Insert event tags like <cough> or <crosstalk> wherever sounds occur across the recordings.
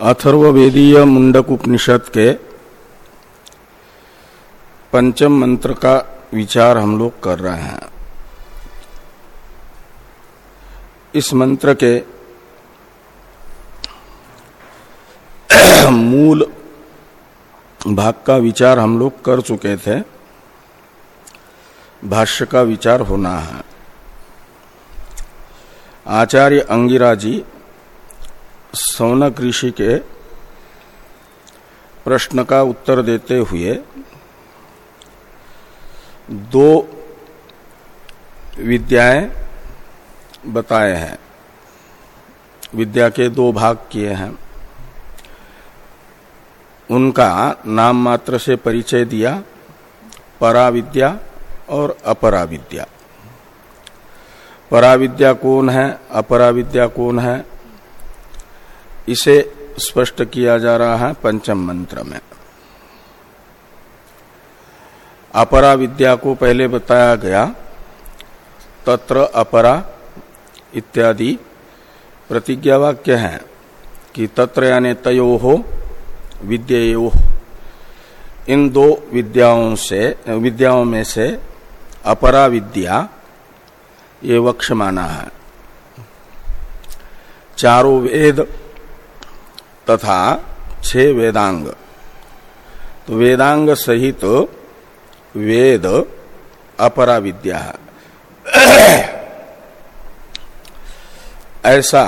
अथर्वेदीय मुंडक उपनिषद के पंचम मंत्र का विचार हम लोग कर रहे हैं। इस मंत्र के <clears throat> मूल भाग का विचार हम लोग कर चुके थे। भाष्य का विचार होना है। आचार्य अंगिरा जी सौनक ऋषि के प्रश्न का उत्तर देते हुए दो विद्याएँ बताए हैं। विद्या के दो भाग किए हैं। उनका नाम मात्र से परिचय दिया, पराविद्या और अपराविद्या। पराविद्या कौन है, अपराविद्या कौन है इसे स्पष्ट किया जा रहा है पंचम मंत्र में। अपरा विद्या को पहले बताया गया, तत्र अपरा इत्यादि प्रतिज्ञा वाक्य है कि तत्र यानी तयो हो विद्यो इन दो विद्याओं से, विद्याओं में से अपरा विद्या ये वक्ष माना है। चारों वेद तथा छह वेदांग। तो वेदांग सहित तो वेद अपरा विद्या ऐसा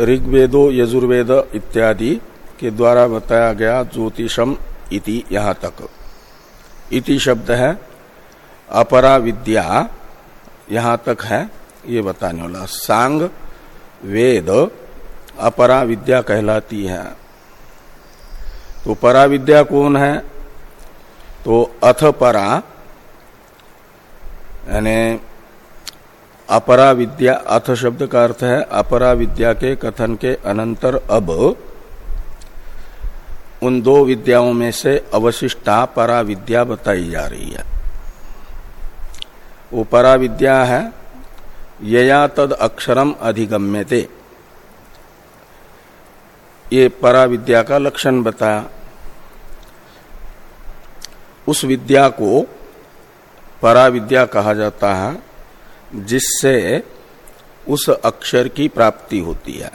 ऋग्वेदो, यजुर्वेद इत्यादि के द्वारा बताया गया ज्योतिषम इति यहाँ तक। इति शब्द है अपरा विद्या यहाँ तक है, ये बताने वाला। सांग, वेद अपरा विद्या कहलाती है। तो परा विद्या कौन है? तो अथ परा, यानी अपरा विद्या अथ शब्द का अर्थ है अपरा विद्या के कथन के अनंतर अब। उन दो विद्याओं में से अवशिष्टा परा विद्या बताई जा रही है। वो परा विद्या है, यया तद अक्षरम अधिगम्यते। ये परा विद्या का लक्षण बताया उस विद्या को परा विद्या कहा जाता है, जिससे उस अक्षर की प्राप्ति होती है।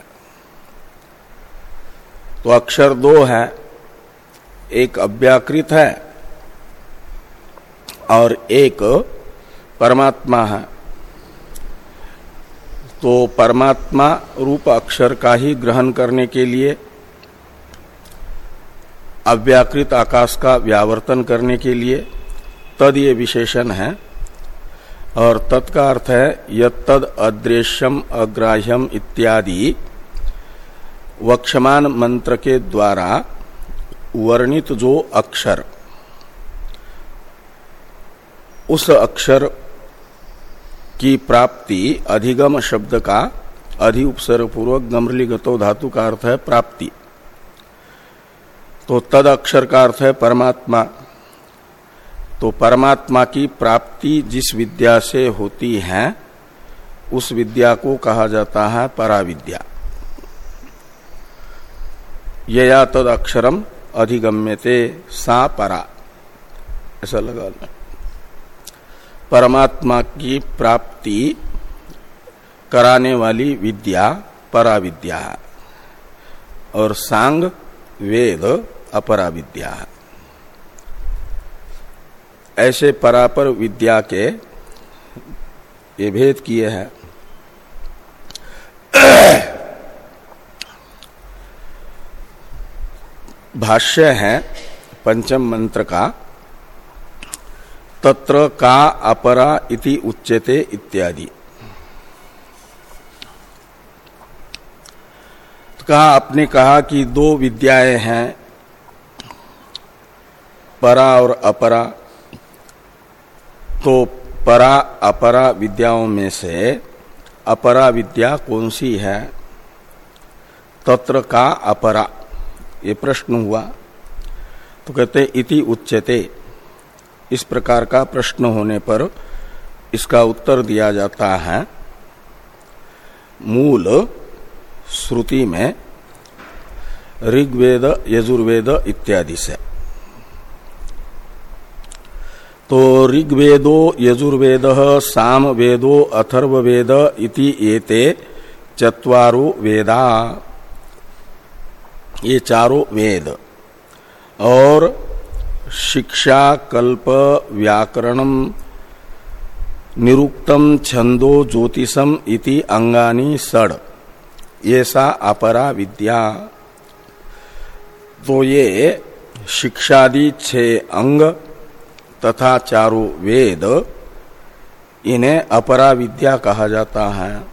तो अक्षर दो है, एक अव्याकृत है और एक परमात्मा है। तो परमात्मा रूप अक्षर का ही ग्रहण करने के लिए अव्याकृत आकाश का व्यावर्तन करने के लिए तद ये विशेषण है। और तत्का अर्थ है यद अदृश्यम, अग्राह्यम इत्यादि वक्षमान मंत्र के द्वारा वर्णित जो अक्षर, उस अक्षर की प्राप्ति अधिगम शब्द का अधि उपसर्ग पूर्वक गमरलीगतो धातु का अर्थ है प्राप्ति। तो तद अक्षर का अर्थ है परमात्मा। तो परमात्मा की प्राप्ति जिस विद्या से होती है, उस विद्या को कहा जाता है पराविद्या। यया तद अक्षरम अधिगम्यते, सा परा। ऐसा लगा परमात्मा की प्राप्ति कराने वाली विद्या, पराविद्या। और सांग, वेद अपरा विद्या ऐसे परापर विद्या के ये भेद किए हैं। भाष्य है, पंचम मंत्र का, तत्र का अपरा इति उच्यते इत्यादि। तो कहा, आपने कहा कि दो विद्याएँ हैं परा और अपरा। तो परा, अपरा विद्याओं में से अपरा विद्या कौन सी है? तत्र का अपरा। ये प्रश्न हुआ। तो कहते, इति उच्चते इस प्रकार का प्रश्न होने पर इसका उत्तर दिया जाता है, मूल श्रुति में ऋग्वेद, यजुर्वेद इत्यादि से। तो ऋग्वेदो यजुर्वेद साम वेदो अथर्वेद इति एते चत्वारो वेदा। ये चारों वेद। और शिक्षा कल्प व्याकरणम निरुक्तम छंदो ज्योतिषम इति अंगानी सड़ ये सा अपरा विद्या। तो ये शिक्षादि छे अंग तथा चारों वेद, इन्हें अपरा विद्या कहा जाता है।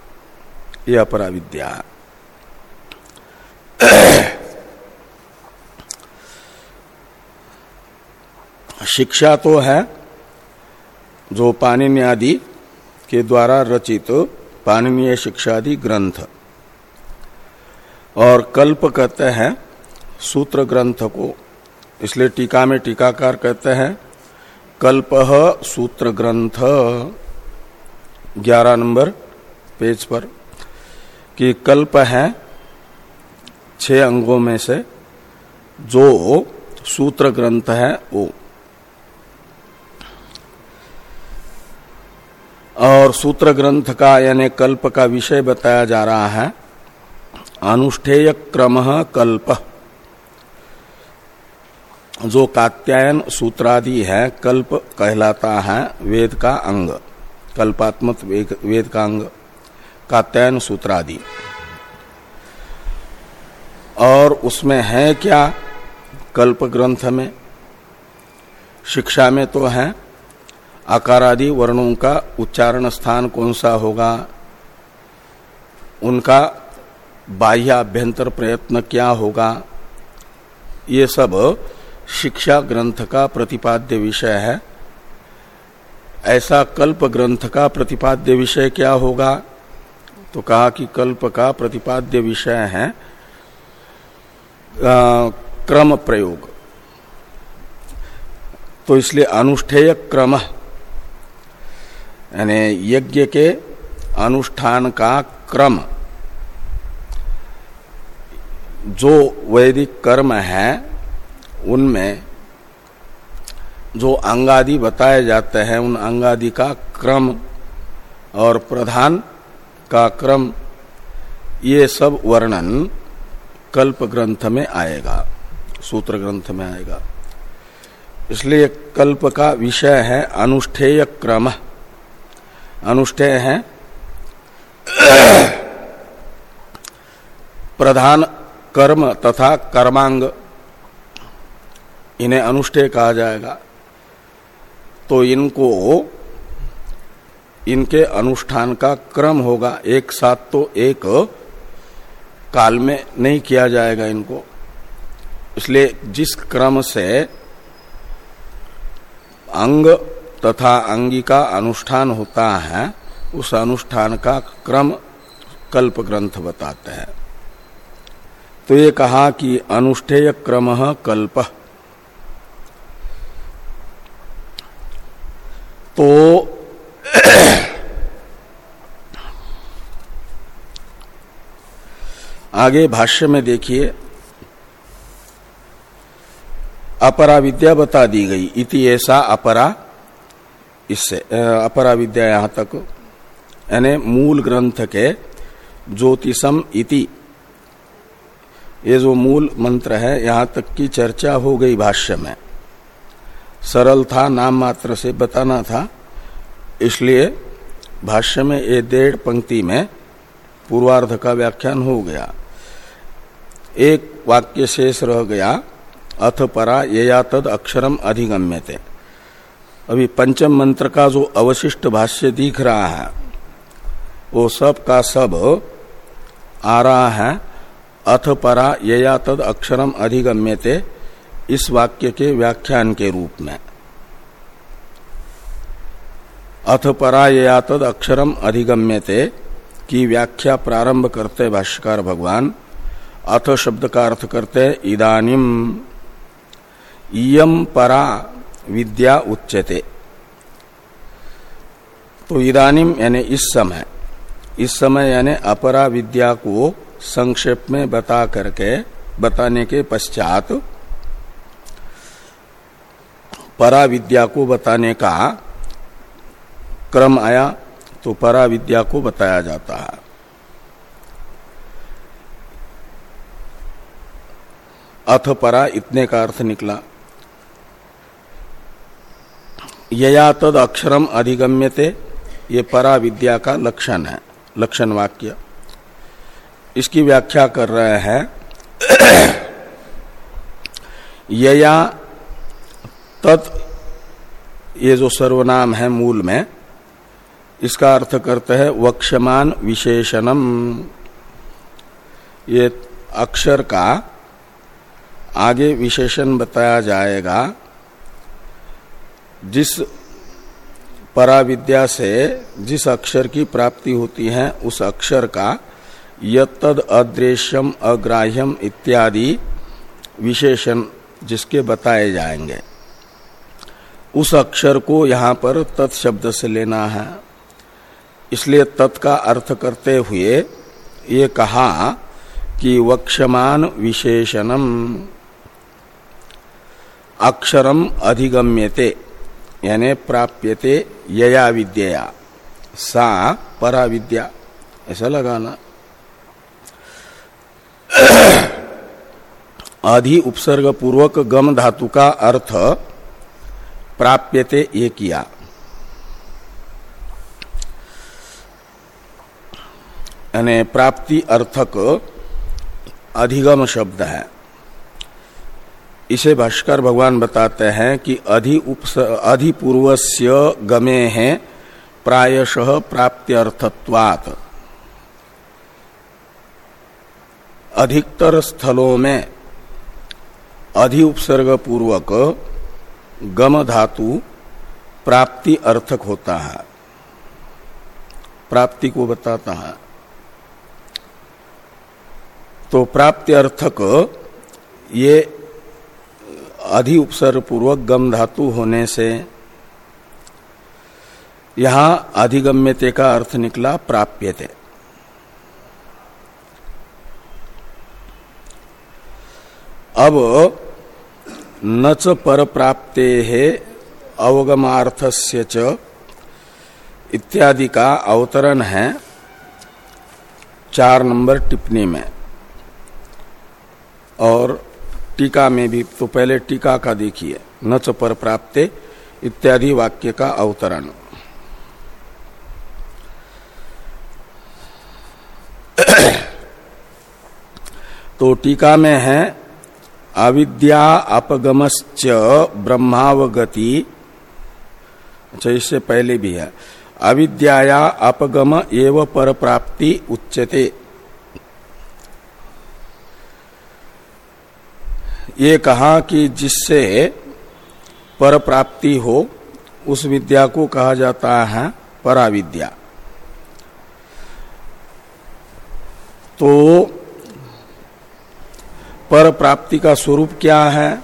ये अपरा विद्या शिक्षा तो है, जो पाणिनि आदि के द्वारा रचित पाणनीय शिक्षादि ग्रंथ। और कल्प कहते हैं, सूत्र ग्रंथ को। इसलिए टीका में टीकाकार कहते हैं कल्प सूत्र ग्रंथ ग्यारह नंबर पेज पर कि कल्प है छह अंगों में से जो सूत्र ग्रंथ है वो। और सूत्र ग्रंथ का यानी कल्प का विषय बताया जा रहा है। अनुष्ठेय क्रम कल्प। जो कात्यायन सूत्रादि है, कल्प कहलाता है वेद का अंग, कल्पात्मक वेद का अंग, कात्यायन सूत्रादि। और उसमें है क्या? कल्प ग्रंथ में, शिक्षा में तो है। आकारादि वर्णों का उच्चारण स्थान कौन सा होगा? उनका बाह्य अभ्यंतर प्रयत्न क्या होगा? ये सब शिक्षा ग्रंथ का प्रतिपाद्य विषय है। ऐसा कल्प ग्रंथ का प्रतिपाद्य विषय क्या होगा? तो कहा कि कल्प का प्रतिपाद्य विषय है आ, क्रम प्रयोग। तो इसलिए अनुष्ठेय क्रम यानी यज्ञ के अनुष्ठान का क्रम। जो वैदिक कर्म है उनमें जो अंगादि बताए जाते हैं, उन अंगादि का क्रम और प्रधान का क्रम, ये सब वर्णन कल्प ग्रंथ में आएगा, सूत्र ग्रंथ में आएगा। इसलिए कल्प का विषय है अनुष्ठेय क्रम। अनुष्ठेय है प्रधान कर्म तथा कर्मांग। इन्हें अनुष्ठेय कहा जाएगा। तो इनको इनके अनुष्ठान का क्रम होगा। एक साथ तो एक काल में नहीं किया जाएगा इनको। इसलिए जिस क्रम से अंग तथा अंगी का अनुष्ठान होता है, उस अनुष्ठान का क्रम कल्प ग्रंथ बताते हैं। तो ये कहा कि अनुष्ठेय क्रम कल्प। तो <coughs> आगे भाष्य में देखिए, अपरा विद्या बता दी गई, इति ऐसा अपरा, इससे अपरा विद्या यहाँ तक, यानी मूल ग्रंथ के ज्योतिषम इति, ये जो मूल मंत्र है, यहाँ तक की चर्चा हो गई भाष्य में। सरल था, नाम मात्र से बताना था। इसलिए भाष्य में ये डेढ़ पंक्ति में पूर्वार्ध का व्याख्यान हो गया। एक वाक्य शेष रह गया, अथ परा ये या तद अक्षरम अधिगम्य थे अभी पंचम मंत्र का जो अवशिष्ट भाष्य दिख रहा है, वो सब का सब आ रहा है, अथ परा यया तद अक्षरम अधिगम्यते। इस वाक्य के व्याख्यान के रूप में। अथ परा यया तद अक्षरम अधिगम्यते की व्याख्या प्रारंभ करते भाष्यकार भगवान। अथ शब्द का अर्थ करते इदानिम इयम परा विद्या उच्चते तो इदानिम यानी इस समय इस समय यानी अपरा विद्या को संक्षेप में बता करके, बताने के पश्चात परा विद्या को बताने का क्रम आया तो परा विद्या को बताया जाता है। अथ परा इतने का अर्थ निकला। यया तद अक्षरम अधिगम्यते, ये परा विद्या का लक्षण है, लक्षण वाक्य। इसकी व्याख्या कर रहे हैं। यया तत् ये जो सर्वनाम है मूल में, इसका अर्थ करते हैं वक्षमान विशेषणम। ये अक्षर का आगे विशेषण बताया जाएगा, जिस पराविद्या से जिस अक्षर की प्राप्ति होती है, उस अक्षर का यद अदृश्यम अग्राह्यम इत्यादि विशेषण जिसके बताए जाएँगे। उस अक्षर को यहाँ पर तत्शब्द से लेना है। इसलिए तत् का अर्थ करते हुए ये कहा कि वक्षमान विशेषणम। अक्षरम अधिगम्यते, यानी प्राप्यते यया विद्या सा परा विद्या ऐसा लगाना। अधि उपसर्ग पूर्वक गम धातु का अर्थ प्राप्यते ये किया। प्राप्ति अर्थक अधिगम शब्द है। इसे भाष्कर भगवान बताते हैं कि अधि अधिपूर्वस्य गमे हैं, प्रायशः प्राप्त्यर्थत्वात्। अधिकतर स्थलों में अधि उपसर्ग पूर्वक गम धातु प्राप्ति अर्थक होता है। प्राप्ति को बताता है। तो प्राप्ति अर्थक ये अधि उपसर्ग पूर्वक गम धातु होने से यहाँ अधिगम्यते का अर्थ निकला प्राप्यते। अब न च पर प्राप्ते है अवगमार्थस्य च इत्यादि का अवतरण है चार नंबर टिप्पणी में। और टीका में भी तो पहले टीका का देखिए। न च पर प्राप्ते इत्यादि वाक्य का अवतरण। तो टीका में है अविद्या अपगमश्च ब्रह्मावगति। अच्छा इससे पहले भी है। अविद्या अपगम एव पर प्राप्ति उच्यते। ये कहा कि जिससे पर प्राप्ति हो, उस विद्या को कहा जाता है पराविद्या। तो पर प्राप्ति का स्वरूप क्या है?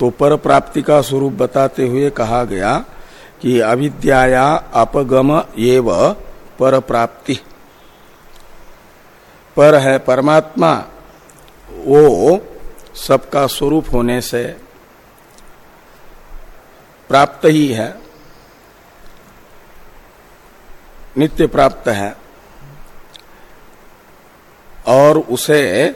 तो पर प्राप्ति का स्वरूप बताते हुए कहा गया कि अविद्या अपगम एव पर प्राप्ति पर है परमात्मा, वो सबका स्वरूप होने से प्राप्त ही है। नित्य प्राप्त है। और उसे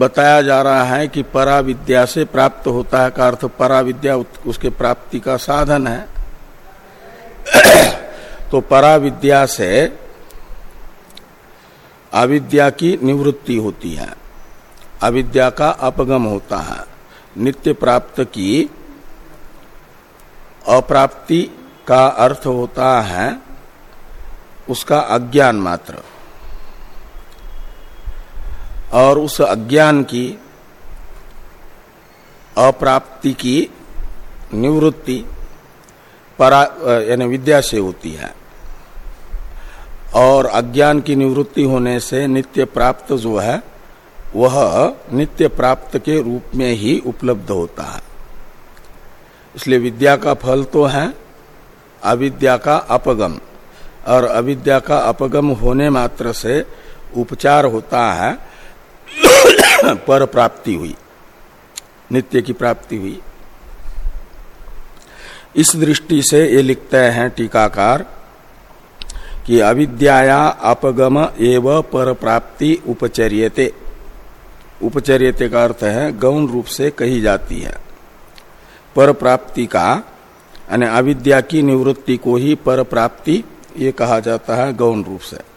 बताया जा रहा है कि परा विद्या से प्राप्त होता है का अर्थ पराविद्या उसके प्राप्ति का साधन है। तो पराविद्या से अविद्या की निवृत्ति होती है। अविद्या का अपगम होता है। नित्य प्राप्त की अप्राप्ति का अर्थ होता है उसका अज्ञान मात्र। और उस अज्ञान की, अप्राप्ति की निवृत्ति परा यानी विद्या से होती है। और अज्ञान की निवृत्ति होने से नित्य प्राप्त जो है, वह नित्य प्राप्त के रूप में ही उपलब्ध होता है। इसलिए विद्या का फल तो है, अविद्या का अपगम। और अविद्या का अपगम होने मात्र से उपचार होता है <coughs> पर प्राप्ति हुई। नित्य की प्राप्ति हुई। इस दृष्टि से ये लिखते हैं टीकाकार कि अविद्याया अपगम एव पर प्राप्ति उपचर्यते। उपचर्यते का अर्थ है गौण रूप से कही जाती है। पर प्राप्ति का अविद्या की निवृत्ति को ही पर प्राप्ति ये कहा जाता है गौण रूप से।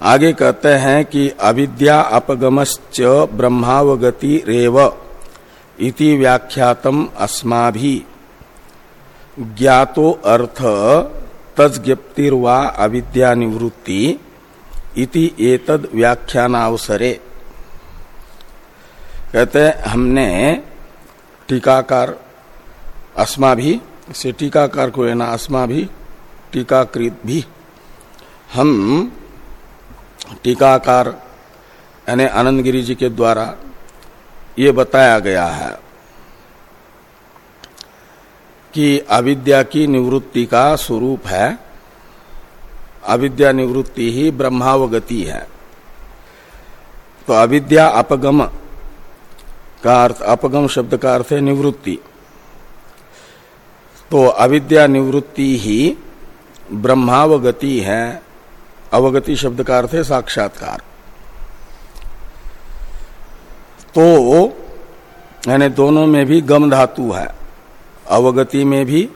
आगे कहते हैं कि अविद्या अपगमश्च ब्रह्मावगति रेव इति व्याख्यातम अस्माभि। ज्ञातो अर्थ तज्ञप्तिर्वा अविद्या निवृत्ति इति एतद व्याख्यानावसरे। कहते हमने टीकाकार अस्मा भी से टीकाकार को लेना अस्मा भी टीकाकृत भी। हम टीकाकार यानी आनंद गिरी जी के द्वारा ये बताया गया है कि अविद्या की निवृत्ति का स्वरूप है। अविद्या निवृत्ति ही ब्रह्मावगति है। तो अविद्या अपगम का अर्थ, अपगम शब्द का अर्थ है निवृत्ति। तो अविद्या निवृत्ति ही ब्रह्मावगति है। अवगति शब्द का अर्थ है साक्षात्कार। तो यानी दोनों में भी गम धातु है। अवगति में भी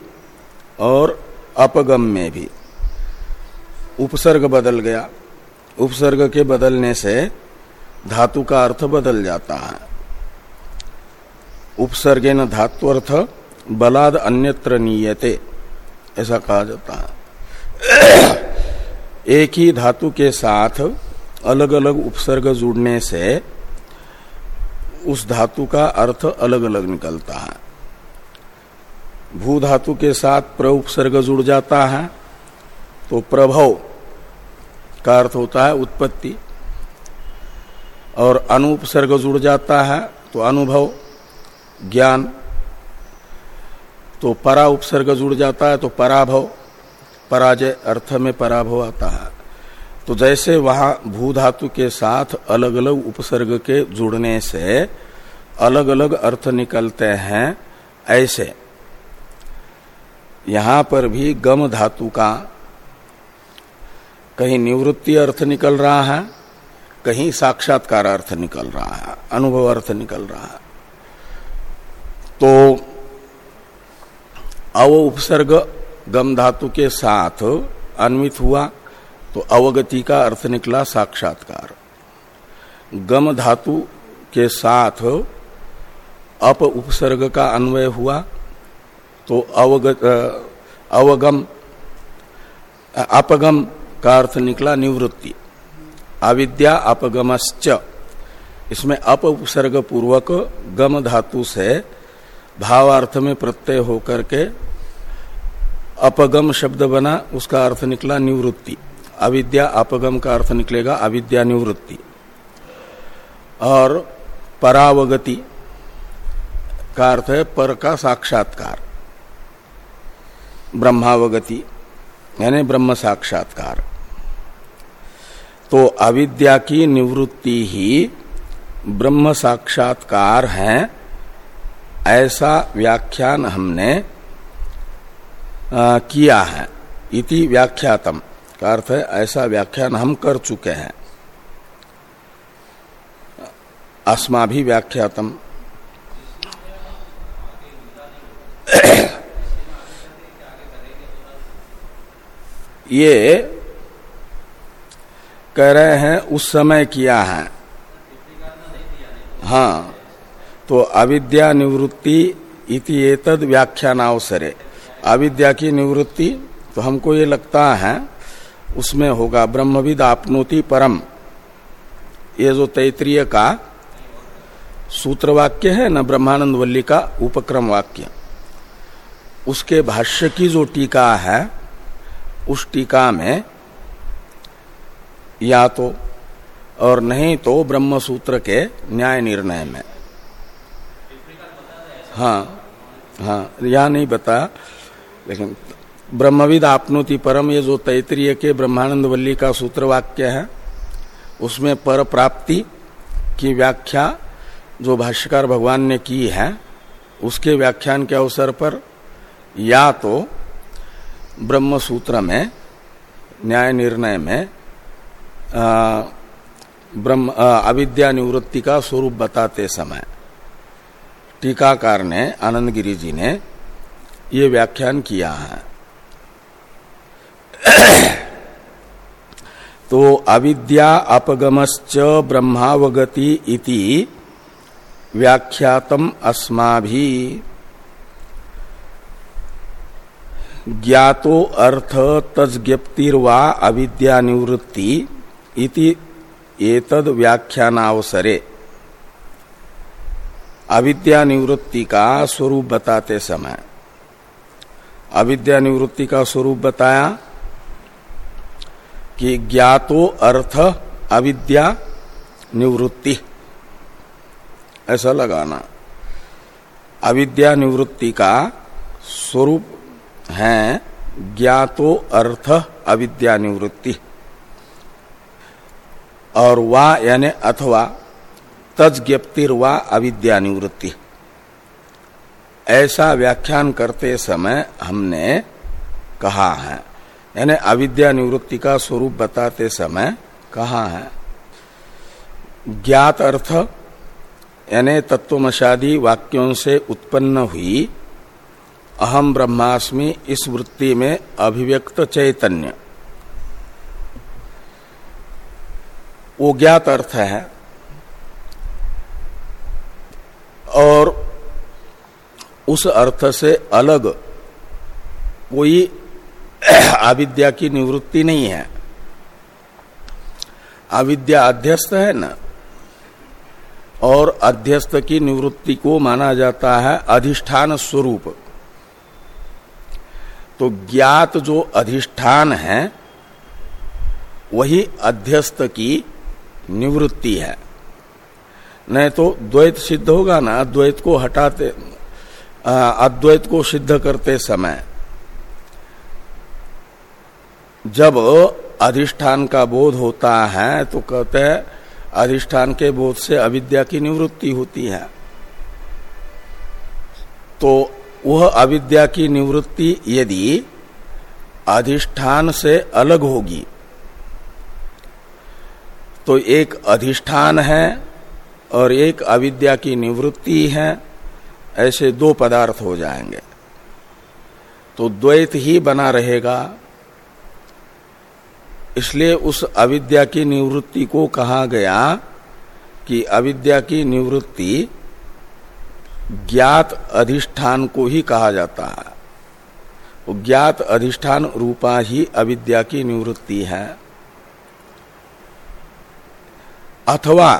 और अपगम में भी। उपसर्ग बदल गया। उपसर्ग के बदलने से धातु का अर्थ बदल जाता है। उपसर्गे न धातु अर्थ बलाद अन्यत्र नीयते, ऐसा कहा जाता है। एक ही धातु के साथ अलग अलग उपसर्ग जुड़ने से उस धातु का अर्थ अलग अलग निकलता है। भू धातु के साथ प्र उपसर्ग जुड़ जाता है तो प्रभव का अर्थ होता है उत्पत्ति। और अनुपसर्ग जुड़ जाता है तो अनुभव, ज्ञान। तो परा उपसर्ग जुड़ जाता है तो पराभव। पराजय अर्थ में पराभव आता है। तो जैसे वहाँ भू धातु के साथ अलग अलग उपसर्ग के जुड़ने से अलग अलग अर्थ निकलते हैं, ऐसे। यहाँ पर भी गम धातु का कहीं निवृत्ति अर्थ निकल रहा है, कहीं साक्षात्कार अर्थ निकल रहा है, अनुभव अर्थ निकल रहा है। तो अव उपसर्ग गम धातु के साथ अन्वित हुआ तो अवगति का अर्थ निकला साक्षात्कार। गम धातु के साथ अप उपसर्ग का अन्वय हुआ तो अवगत अवगम, अपगम का अर्थ निकला निवृत्ति। अविद्या अपगमश्च। इसमें अप उपसर्ग पूर्वक गम धातु से भावार्थ में प्रत्यय होकर के अपगम शब्द बना, उसका अर्थ निकला निवृत्ति। अविद्या अपगम का अर्थ निकलेगा अविद्या निवृत्ति। और परावगति का अर्थ है पर का साक्षात्कार। ब्रह्मावगति, यानी ब्रह्म साक्षात्कार। तो अविद्या की निवृत्ति ही ब्रह्म साक्षात्कार है, ऐसा व्याख्यान हमने आ, किया है। इति व्याख्यातम। का अर्थ है ऐसा व्याख्यान हम कर चुके हैं। अस्मा भी व्याख्यातम। ये कह रहे हैं उस समय किया है। हाँ तो अविद्या निवृत्ति इति एतद व्याख्यानावसरे। अविद्या की निवृत्ति तो हमको ये लगता है, उसमें होगा। ब्रह्मविद आपनोति परम। ये जो तैतरीय का सूत्र वाक्य है न, ब्रह्मानंद वल्ली का उपक्रम वाक्य, उसके भाष्य की जो टीका है, उस टीका में या तो और नहीं तो ब्रह्म सूत्र के न्याय निर्णय में। हाँ हाँ यह नहीं बता लेकिन ब्रह्मविद आपनोति परम ये जो तैतरीय के ब्रह्मानंद वल्ली का सूत्र वाक्य है उसमें पर प्राप्ति की व्याख्या जो भाष्यकार भगवान ने की है उसके व्याख्यान के अवसर पर या तो ब्रह्म सूत्र में न्याय निर्णय में आ, ब्रह्म अविद्या निवृत्ति का स्वरूप बताते समय टीकाकार ने आनंद गिरी जी ने ये व्याख्यान किया है। <coughs> तो अविद्या अपगमश्च ब्रह्मावगति इति व्याख्यातम अस्मा भी ज्ञातो अर्थ तज्ञप्तिर्वा अविद्या निवृत्ति इति एतद व्याख्यानावसरे। अविद्या निवृत्ति का स्वरूप बताते समय अविद्या निवृत्ति का स्वरूप बताया कि ज्ञातो अर्थ अविद्या निवृत्ति। ऐसा लगाना। अविद्या निवृत्ति का स्वरूप है ज्ञातो अर्थ अविद्या निवृत्ति। और वा यानी अथवा तज्ञप्तिर वा अविद्या निवृत्ति। ऐसा व्याख्यान करते समय हमने कहा है, यानी अविद्या निवृत्ति का स्वरूप बताते समय कहा है, ज्ञात अर्थ, यानी तत्वमशादी वाक्यों से उत्पन्न हुई अहम ब्रह्मास्मि इस वृत्ति में अभिव्यक्त चैतन्य। वो ज्ञात अर्थ है, और उस अर्थ से अलग कोई <clears throat> अविद्या की निवृत्ति नहीं है। अविद्या अध्यस्त है ना? और अध्यस्त की निवृत्ति को माना जाता है अधिष्ठान स्वरूप। तो ज्ञात जो अधिष्ठान है, वही अध्यस्त की निवृत्ति है। नहीं तो द्वैत सिद्ध होगा ना? द्वैत को हटाते अद्वैत को सिद्ध करते समय, जब अधिष्ठान का बोध होता है तो कहते हैं, अधिष्ठान के बोध से अविद्या की निवृत्ति होती है। तो वह अविद्या की निवृत्ति यदि अधिष्ठान से अलग होगी तो एक अधिष्ठान है और एक अविद्या की निवृत्ति है। ऐसे दो पदार्थ हो जाएँगे। तो द्वैत ही बना रहेगा। इसलिए उस अविद्या की निवृत्ति को कहा गया कि अविद्या की निवृत्ति ज्ञात अधिष्ठान को ही कहा जाता है। ज्ञात अधिष्ठान रूपा ही अविद्या की निवृत्ति है। अथवा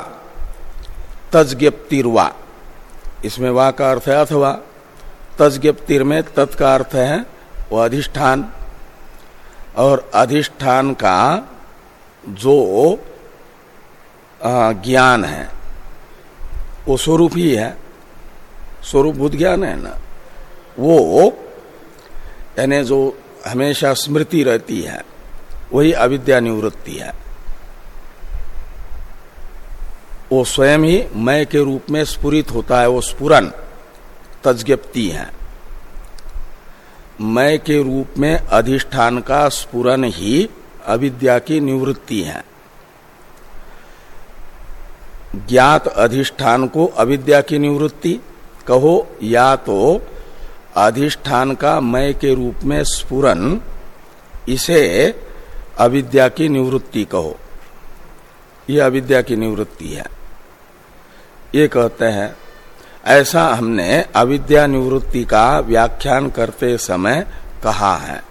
तजज्ञप्तिर्वा। इसमें वा का अर्थ है अथवा तजज्ञप्तिर में तत् का अर्थ है वो अधिष्ठान। और अधिष्ठान का जो ज्ञान है, वो स्वरूप ही है। स्वरूप बुद्ध ज्ञान है ना। वो, यानी जो हमेशा स्मृति रहती है, वही अविद्या निवृत्ति है। वो स्वयं ही मय के रूप में स्पुरित होता है, वो स्पुरन तजप्ति है। मय के रूप में अधिष्ठान का स्पुरन ही अविद्या की निवृत्ति है। ज्ञात अधिष्ठान को अविद्या की निवृत्ति, कहो या तो अधिष्ठान का मय के रूप में स्पुरन इसे अविद्या की निवृत्ति कहो। यह अविद्या की निवृत्ति है। ये कहते हैं, ऐसा हमने अविद्या निवृत्ति का व्याख्यान करते समय कहा है।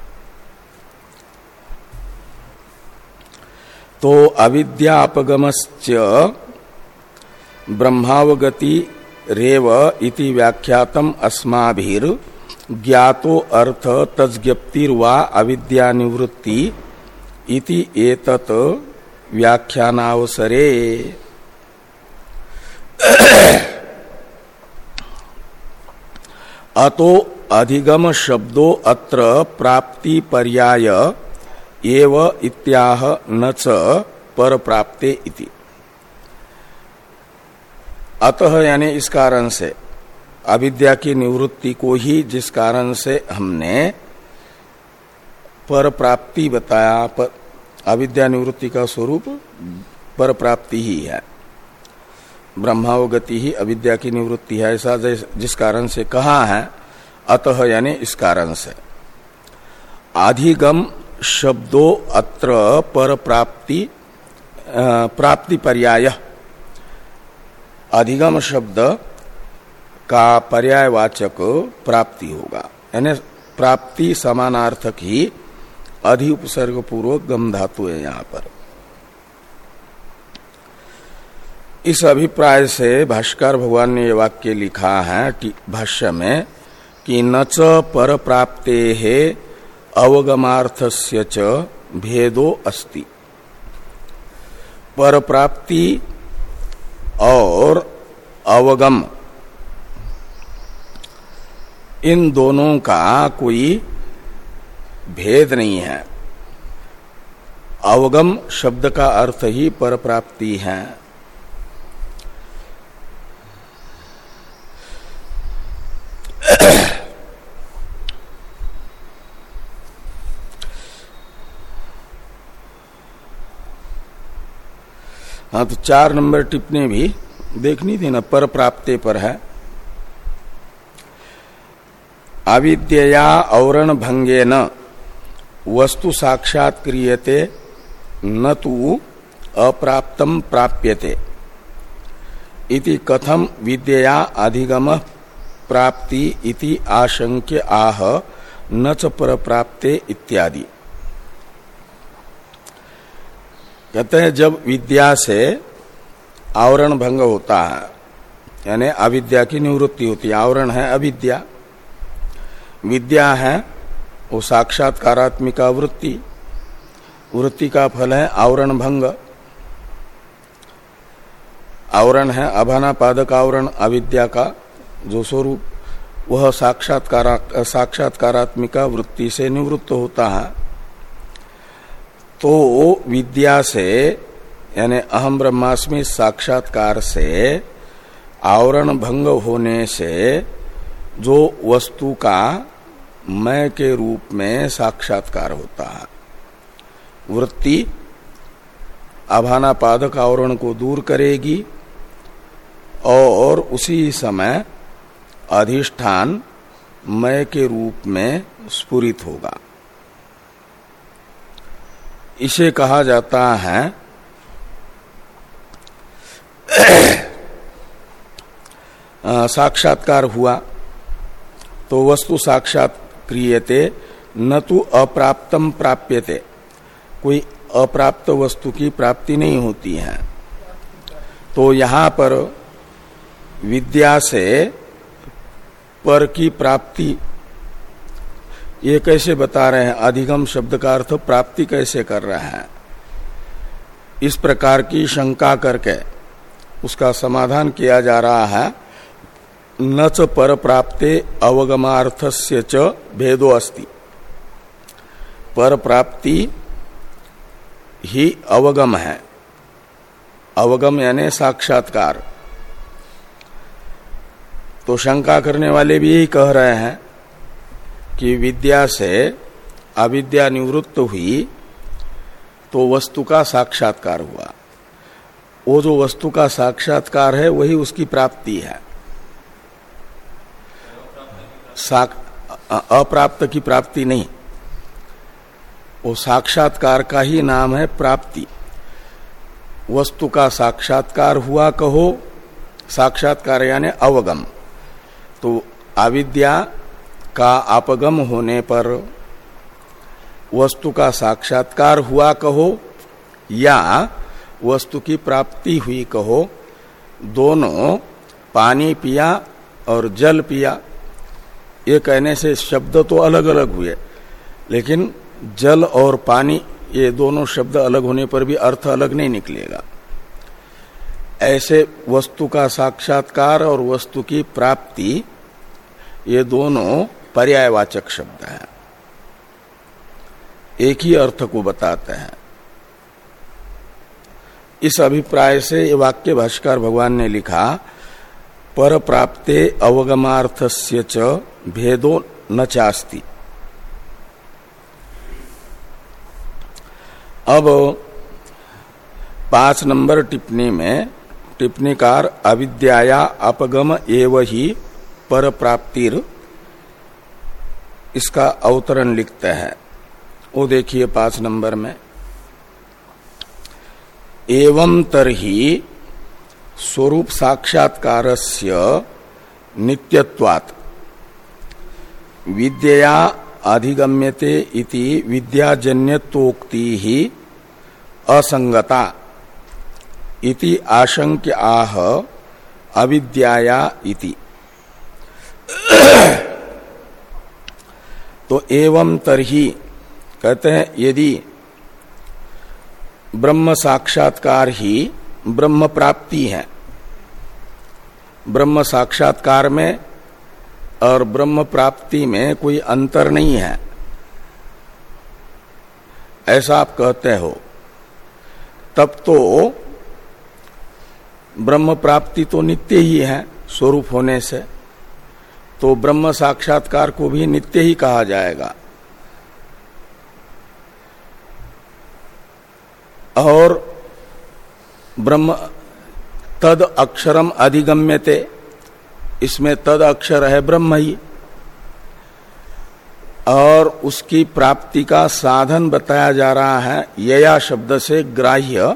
तो अविद्यापगमश्च ब्रह्मावगति रेव इति व्याख्यातम अस्माभिर ज्ञातो अर्थ तज्ञप्तिर्वा अविद्या निवृत्ति इति एतत व्याख्यानावसरे। <coughs> अतो अधिगम शब्दो अत्र प्राप्ति पर्याय एव इत्याह न च पर प्राप्ते इति। अतः यानी इस कारण से, अविद्या की निवृत्ति को ही जिस कारण से हमने पर प्राप्ति बताया पर अविद्या निवृत्ति का स्वरूप पर प्राप्ति ही है। ब्रह्मावगति ही अविद्या की निवृत्ति है। ऐसा जिस कारण से कहा है, अतः यानी इस कारण से। आधिगम शब्दों अत्र पर प्राप्ति प्राप्ति पर्याय। अधिगम शब्द का पर्यायवाचक प्राप्ति होगा। यानी प्राप्ति समानार्थक ही अधि उपसर्ग पूर्वक गम धातु है यहाँ पर। इस अभिप्राय से भाष्कर भगवान ने यह वाक्य लिखा है भाष्य में कि न च पर प्राप्ते है अवगमार्थस्य च भेदो अस्ति। पर प्राप्ति और अवगम, इन दोनों का कोई भेद नहीं है। अवगम शब्द का अर्थ ही पर प्राप्ति है। हाँ तो चार नंबर टिप्पणी भी देखनी थी ना, पर प्राप्ते पर है। अविद्या औरण भंगे न, वस्तु साक्षात क्रियते, न तो अप्राप्तम प्राप्यते। इति कथम विद्या अधिगम प्राप्ति इति आशंक्य आह, न च पर प्राप्ते इत्यादि। कहते हैं, जब विद्या से आवरण भंग होता है, यानी अविद्या की निवृत्ति होती है, आवरण है अविद्या। विद्या है, वो साक्षात्कारात्मिका वृत्ति वृत्ति का फल है आवरण भंग। आवरण है अभाना पादक आवरण अविद्या का। जो स्वरूप, वह साक्षात्कार साक्षात्कारात्मिका वृत्ति से निवृत्त होता है तो विद्या से, यानी अहम ब्रह्मास्मि साक्षात्कार से, आवरण भंग होने से, जो वस्तु का मैं के रूप में साक्षात्कार होता है। वृत्ति आभाना पादक आवरण को दूर करेगी, और उसी समय अधिष्ठान मय के रूप में स्फुरित होगा। इसे कहा जाता है <clears throat> साक्षात्कार हुआ। तो वस्तु साक्षात क्रियते, न तो अप्राप्तम प्राप्यते। कोई अप्राप्त वस्तु की प्राप्ति नहीं होती है। तो यहाँ पर विद्या से पर की प्राप्ति। ये कैसे बता रहे हैं? अधिगम शब्द का अर्थ प्राप्ति कैसे कर रहे हैं? इस प्रकार की शंका करके उसका समाधान किया जा रहा है। न च पर प्राप्ते अवगमार्थस्य च भेदो अस्ति। पर प्राप्ति ही अवगम है। अवगम यानी साक्षात्कार। तो शंका करने वाले भी यही कह रहे हैं कि विद्या से अविद्या निवृत्त हुई तो वस्तु का साक्षात्कार हुआ। वो जो वस्तु का साक्षात्कार है, वही उसकी प्राप्ति है। अप्राप्त की प्राप्ति नहीं। वो साक्षात्कार का ही नाम है प्राप्ति। वस्तु का साक्षात्कार हुआ कहो, साक्षात्कार यानी अवगम। तो अविद्या का अपगम होने पर वस्तु का साक्षात्कार हुआ कहो या वस्तु की प्राप्ति हुई कहो, दोनों पानी पिया और जल पिया। ये कहने से शब्द तो अलग अलग हुए, लेकिन जल और पानी, ये दोनों शब्द अलग होने पर भी अर्थ अलग नहीं निकलेगा। ऐसे वस्तु का साक्षात्कार और वस्तु की प्राप्ति ये दोनों पर्यायवाचक शब्द है। एक ही अर्थ को बताते हैं। इस अभिप्राय से ये वाक्य भाष्कर भगवान ने लिखा पर प्राप्ते अवगमार्थस्य च भेदो न चास्ती। अब पाँच नंबर टिप्पणी में टिप्पणीकार अविद्या अपगम एव ही पर प्राप्तिर इसका अवतरण लिखते हैं। वो देखिए पाँच नंबर में। एवं तरही स्वरूप साक्षात्कार नित्यत्वात्। विद्या अधिगम्यते इति विद्याजन्यत्वोक्ति ही असंगता। इति आशंक्य आह अविद्याया इति। <coughs> तो एवं तरही कहते हैं, यदि ब्रह्म साक्षात्कार ही ब्रह्म प्राप्ति है। ब्रह्म साक्षात्कार में और ब्रह्म प्राप्ति में कोई अंतर नहीं है। ऐसा आप कहते हो। तब तो ब्रह्म प्राप्ति तो नित्य ही है, स्वरूप होने से। तो ब्रह्म साक्षात्कार को भी नित्य ही कहा जाएगा। और ब्रह्म तद अक्षरम अधिगम्यते, इसमें तद अक्षर है ब्रह्म ही। और उसकी प्राप्ति का साधन बताया जा रहा है यया शब्द से ग्राह्य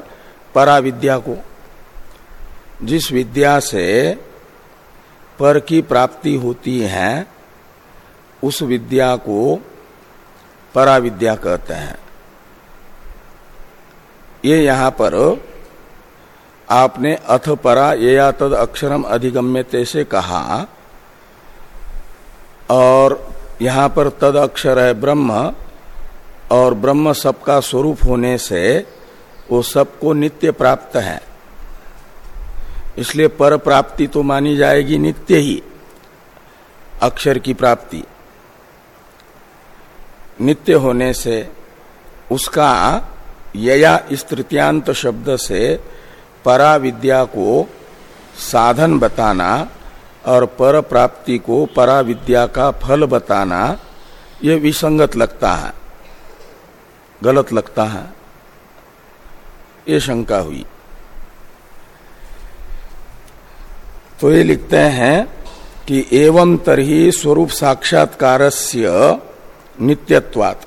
पराविद्या को। जिस विद्या से पर की प्राप्ति होती है, उस विद्या को पराविद्या कहते हैं। ये यहाँ पर आपने अथ परा ये या तद अक्षरम अधिगम्य से कहा, और यहाँ पर तद अक्षर है ब्रह्म, और ब्रह्म सबका स्वरूप होने से वो सबको नित्य प्राप्त है। इसलिए पर प्राप्ति तो मानी जाएगी नित्य ही, अक्षर की प्राप्ति। नित्य होने से उसका यया इस तृतीयांत शब्द से परा विद्या को साधन बताना और पर प्राप्ति को परा विद्या का फल बताना, ये विसंगत लगता है, गलत लगता है। ये शंका हुई। तो ये लिखते हैं कि एवं तरही स्वरूप साक्षात्कार से नित्यत्वात्।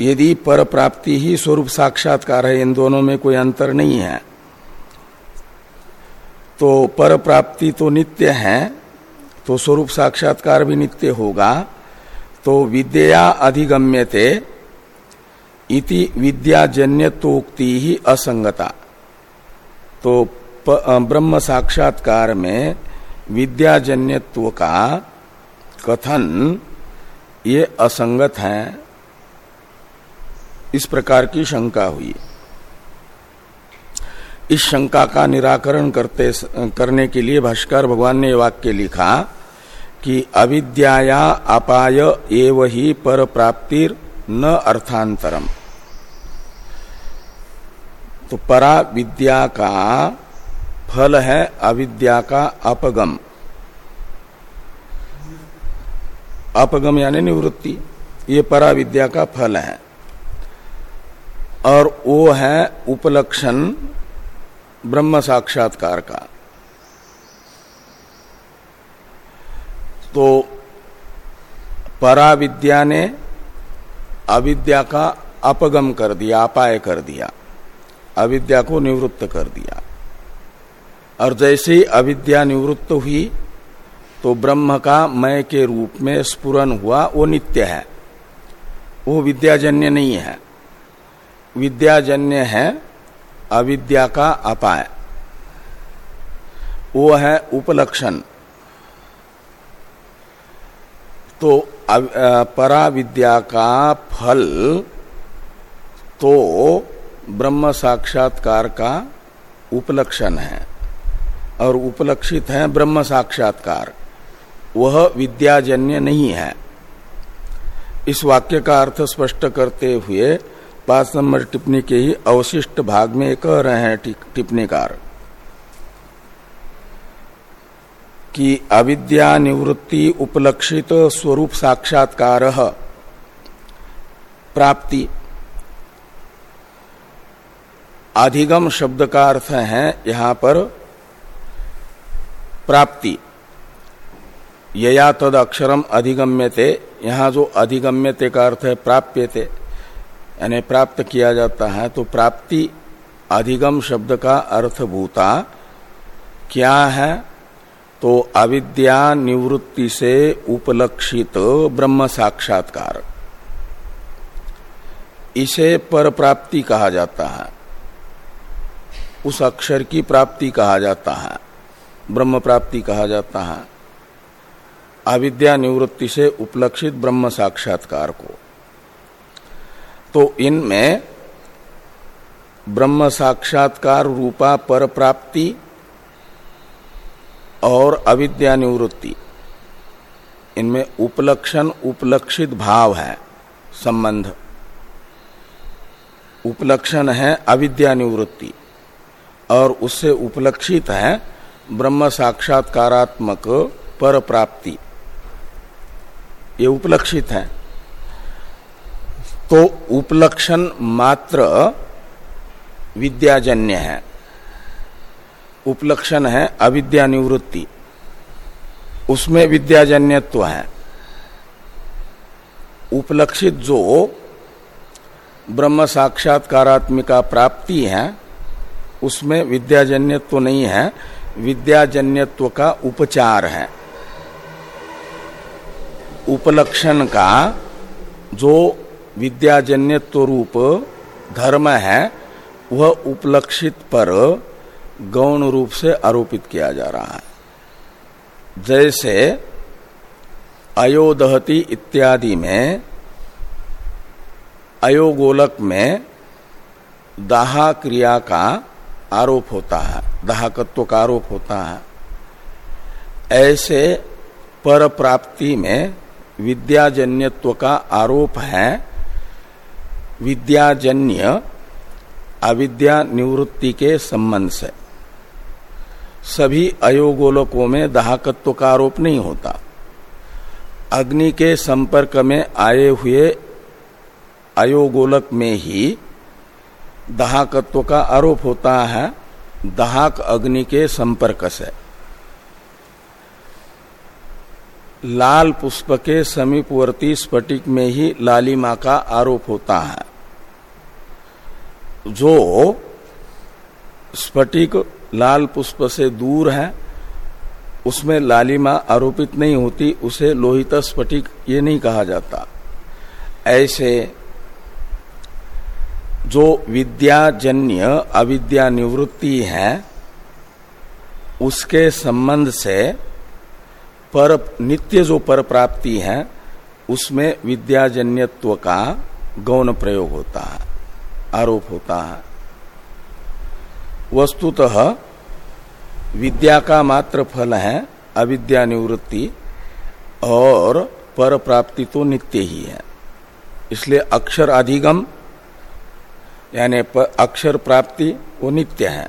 यदि पर प्राप्ति ही स्वरूप साक्षात्कार है, इन दोनों में कोई अंतर नहीं है। तो पर प्राप्ति तो नित्य है तो स्वरूप साक्षात्कार भी नित्य होगा। तो विद्या अधिगम्यते, इति विद्याजन्यत्वोक्ति ही असंगता। तो ब्रह्म साक्षात्कार में विद्याजन्यत्व का कथन ये असंगत है। इस प्रकार की शंका हुई। इस शंका का निराकरण करते करने के लिए भाष्कर भगवान ने वाक्य लिखा कि अविद्या अपाय एव ही पर प्राप्तिर न अर्थांतरम। तो परा विद्या का फल है अविद्या का अपगम। अपगम यानी निवृत्ति, ये पराविद्या का फल है। और वो है उपलक्षण ब्रह्म साक्षात्कार का। तो पराविद्या ने अविद्या का अपगम कर दिया, अपाय कर दिया, अविद्या को निवृत्त कर दिया। और जैसे ही अविद्या निवृत्त हुई तो ब्रह्म का मय के रूप में स्पुरन हुआ, वो नित्य है। वो विद्याजन्य नहीं है। विद्याजन्य है, अविद्या का अपाय। वो है उपलक्षण। तो परा विद्या का फल तो ब्रह्म साक्षात्कार का उपलक्षण है। और उपलक्षित है ब्रह्म साक्षात्कार। वह विद्याजन्य नहीं है। इस वाक्य का अर्थ स्पष्ट करते हुए पाँच नंबर टिप्पणी के ही अवशिष्ट भाग में कह रहे हैं टिप्पणीकार। कि अविद्या निवृत्ति उपलक्षित स्वरूप साक्षात्कार प्राप्ति। अधिगम शब्द का अर्थ है यहाँ पर प्राप्ति। यया तद अक्षरम अधिगम्यते। यहाँ जो अधिगम्यते का अर्थ है प्राप्यते, यानी प्राप्त किया जाता है तो प्राप्ति अधिगम शब्द का अर्थभूता क्या है? तो अविद्या निवृत्ति से उपलक्षित ब्रह्म साक्षात्कार। इसे पर प्राप्ति कहा जाता है। उस अक्षर की प्राप्ति कहा जाता है। ब्रह्म प्राप्ति कहा जाता है। अविद्या निवृत्ति से उपलक्षित ब्रह्म साक्षात्कार को। तो इनमें ब्रह्म साक्षात्कार रूपा पर प्राप्ति और अविद्या निवृत्ति। इनमें उपलक्षण, उपलक्षित भाव है, संबंध। उपलक्षण है अविद्या निवृत्ति और उससे उपलक्षित है ब्रह्म साक्षात्कारात्मक पर प्राप्ति ये उपलक्षित है। तो उपलक्षण मात्र विद्याजन्य है। उपलक्षण है अविद्या निवृत्ति। उसमें विद्याजन्यत्व है। उपलक्षित जो ब्रह्म साक्षात्कारात्मिका प्राप्ति है, उसमें विद्याजन्यत्व नहीं है। विद्याजन्यत्व का उपचार है। उपलक्षण का जो विद्याजन्यत्व रूप धर्म है, वह उपलक्षित पर गौण रूप से आरोपित किया जा रहा है। जैसे अयोदहति इत्यादि में, अयोगोलक में दाहा क्रिया का आरोप होता है, दाहकत्व का आरोप होता है। ऐसे पर प्राप्ति में विद्याजन्यत्व का आरोप है, विद्याजन्य अविद्या निवृत्ति के संबंध से। सभी अयोगोलकों में दाहकत्व का आरोप नहीं होता। अग्नि के संपर्क में आए हुए अयोगोलक में ही दहाकत्व का आरोप होता है, दहाक अग्नि के संपर्क से। लाल पुष्प के समीपवर्ती स्फटिक में ही लालिमा का आरोप होता है। जो स्फटिक लाल पुष्प से दूर है, उसमें लालिमा आरोपित नहीं होती, उसे लोहित स्फटिक ये नहीं कहा जाता। ऐसे जो विद्याजन्य अविद्या निवृत्ति है, उसके संबंध से पर, नित्य जो पर प्राप्ति है, उसमें विद्याजन्यत्व का गौण प्रयोग होता है, आरोप होता है। वस्तुतः विद्या का मात्र फल है अविद्या निवृत्ति और पर प्राप्ति तो नित्य ही है। इसलिए अक्षर अधिगम यानी अक्षर प्राप्ति वो नित्य है।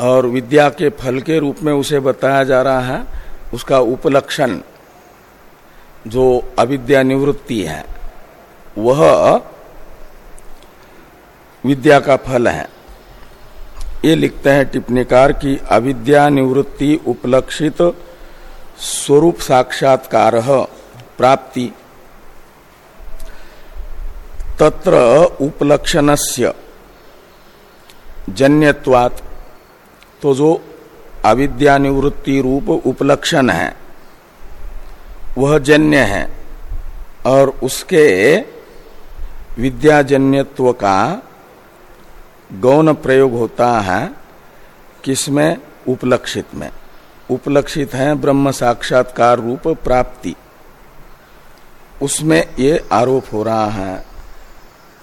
और विद्या के फल के रूप में उसे बताया जा रहा है, उसका उपलक्षण जो अविद्या निवृत्ति है, वह विद्या का फल है। ये लिखते हैं टिप्पणीकार की अविद्या निवृत्ति उपलक्षित स्वरूप साक्षात्कार प्राप्ति। तत्र उपलक्षणस्य जन्यत्वात् तो जो अविद्यानिवृत्ति रूप उपलक्षण है। वह जन्य है और उसके विद्याजन्यत्व का गौण प्रयोग होता है किसमें? उपलक्षित में। उपलक्षित है ब्रह्म साक्षात्कार रूप प्राप्ति। उसमें ये आरोप हो रहा है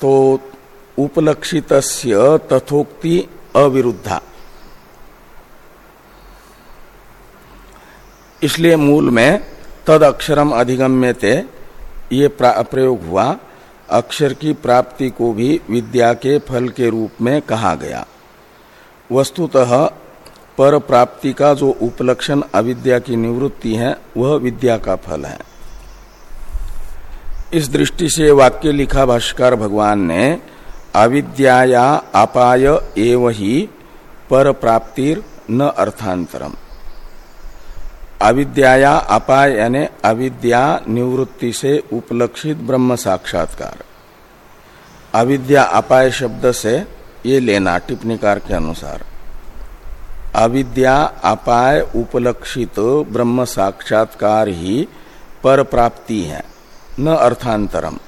तो उपलक्षित तथोक्ति अविरुद्धा। इसलिए मूल में तद अक्षरम अधिगम्य थे ये प्रयोग हुआ, अक्षर की प्राप्ति को भी विद्या के फल के रूप में कहा गया। वस्तुतः पर प्राप्ति का जो उपलक्षण अविद्या की निवृत्ति है, वह विद्या का फल है। इस दृष्टि से वाक्य लिखा भाष्कर भगवान ने अविद्या अपाय एव ही पर प्राप्तिर न अर्थांतरम। अविद्या अपाय यानी अविद्या निवृत्ति से उपलक्षित ब्रह्म साक्षात्कार। अविद्या अपाय शब्द से ये लेना टिप्पणीकार के अनुसार। अविद्या अपाय उपलक्षित ब्रह्म साक्षात्कार ही पर प्राप्ति है। न अर्थांतरम।